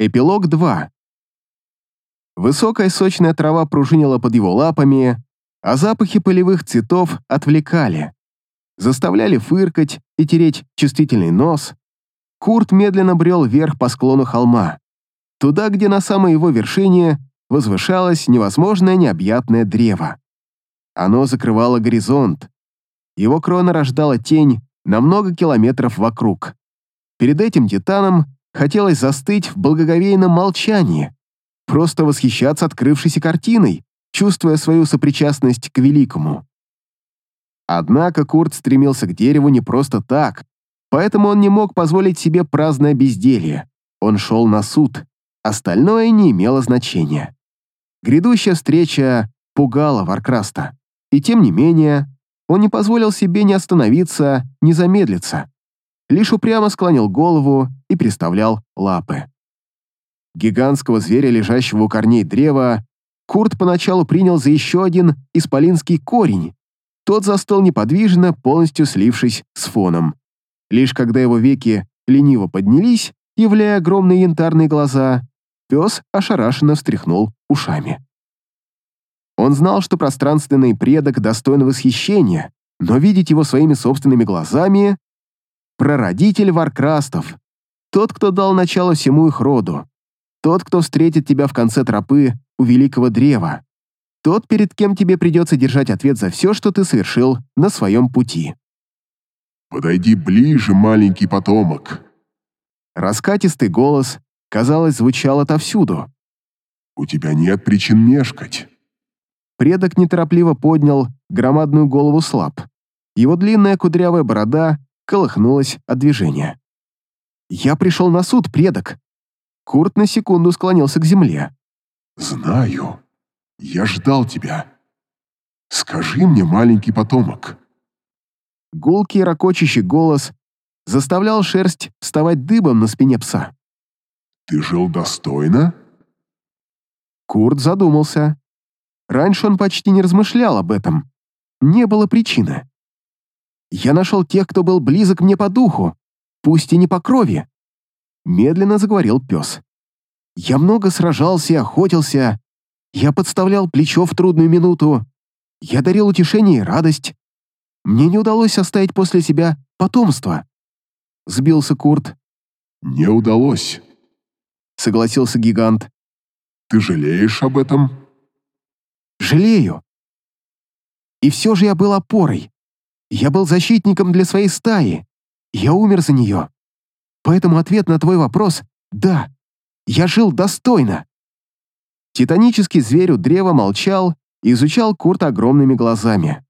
Эпилог 2. Высокая сочная трава пружинила под его лапами, а запахи полевых цветов отвлекали. Заставляли фыркать и тереть чувствительный нос. Курт медленно брел вверх по склону холма, туда, где на самой его вершине возвышалось невозможное необъятное древо. Оно закрывало горизонт. Его крона рождала тень на много километров вокруг. Перед этим титаном хотелось застыть в благоговейном молчании, просто восхищаться открывшейся картиной, чувствуя свою сопричастность к великому. Однако Курт стремился к дереву не просто так, поэтому он не мог позволить себе праздное безделье. Он шел на суд, остальное не имело значения. Грядущая встреча пугала Варкраста, и тем не менее он не позволил себе ни остановиться, ни замедлиться лишь упрямо склонил голову и приставлял лапы. Гигантского зверя, лежащего у корней древа, Курт поначалу принял за еще один исполинский корень. Тот застыл неподвижно, полностью слившись с фоном. Лишь когда его веки лениво поднялись, являя огромные янтарные глаза, пес ошарашенно встряхнул ушами. Он знал, что пространственный предок достоин восхищения, но видеть его своими собственными глазами прародитель Варкрастов, тот, кто дал начало всему их роду, тот, кто встретит тебя в конце тропы у великого древа, тот, перед кем тебе придется держать ответ за все, что ты совершил на своем пути. «Подойди ближе, маленький потомок!» Раскатистый голос, казалось, звучал отовсюду. «У тебя нет причин мешкать». Предок неторопливо поднял громадную голову слаб. Его длинная кудрявая борода колыхнулась от движения. «Я пришел на суд, предок!» Курт на секунду склонился к земле. «Знаю. Я ждал тебя. Скажи мне, маленький потомок». Гулкий ракочащий голос заставлял шерсть вставать дыбом на спине пса. «Ты жил достойно?» Курт задумался. Раньше он почти не размышлял об этом. Не было причины. Я нашел тех, кто был близок мне по духу, пусть и не по крови. Медленно заговорил пес. Я много сражался и охотился. Я подставлял плечо в трудную минуту. Я дарил утешение и радость. Мне не удалось оставить после себя потомство. Сбился Курт. «Не удалось», — согласился гигант. «Ты жалеешь об этом?» «Жалею. И все же я был опорой. Я был защитником для своей стаи. Я умер за нее. Поэтому ответ на твой вопрос — да. Я жил достойно. Титанический зверь у древа молчал и изучал Курта огромными глазами.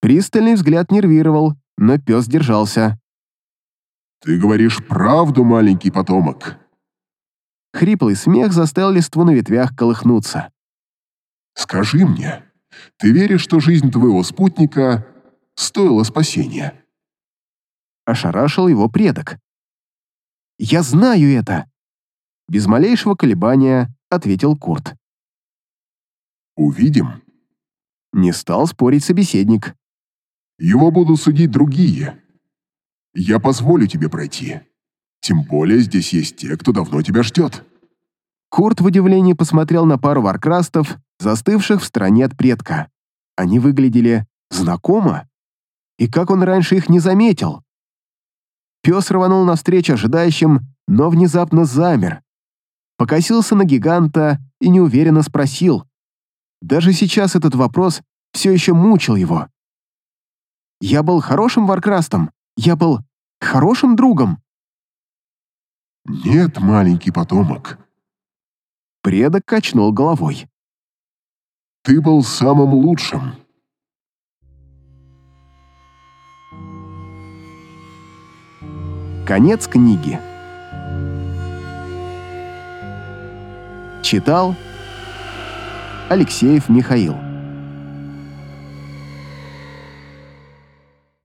Пристальный взгляд нервировал, но пес держался. «Ты говоришь правду, маленький потомок?» Хриплый смех заставил листву на ветвях колыхнуться. «Скажи мне, ты веришь, что жизнь твоего спутника стоило спасения. Ошарашил его предок. «Я знаю это!» Без малейшего колебания ответил Курт. «Увидим». Не стал спорить собеседник. «Его будут судить другие. Я позволю тебе пройти. Тем более здесь есть те, кто давно тебя ждет». Курт в удивлении посмотрел на пару варкрастов, застывших в стороне от предка. Они выглядели знакомо. И как он раньше их не заметил? Пес рванул навстречу ожидающим, но внезапно замер. Покосился на гиганта и неуверенно спросил. Даже сейчас этот вопрос все еще мучил его. «Я был хорошим Варкрастом? Я был хорошим другом?» «Нет, маленький потомок». Предок качнул головой. «Ты был самым лучшим». Конец книги. Читал Алексеев Михаил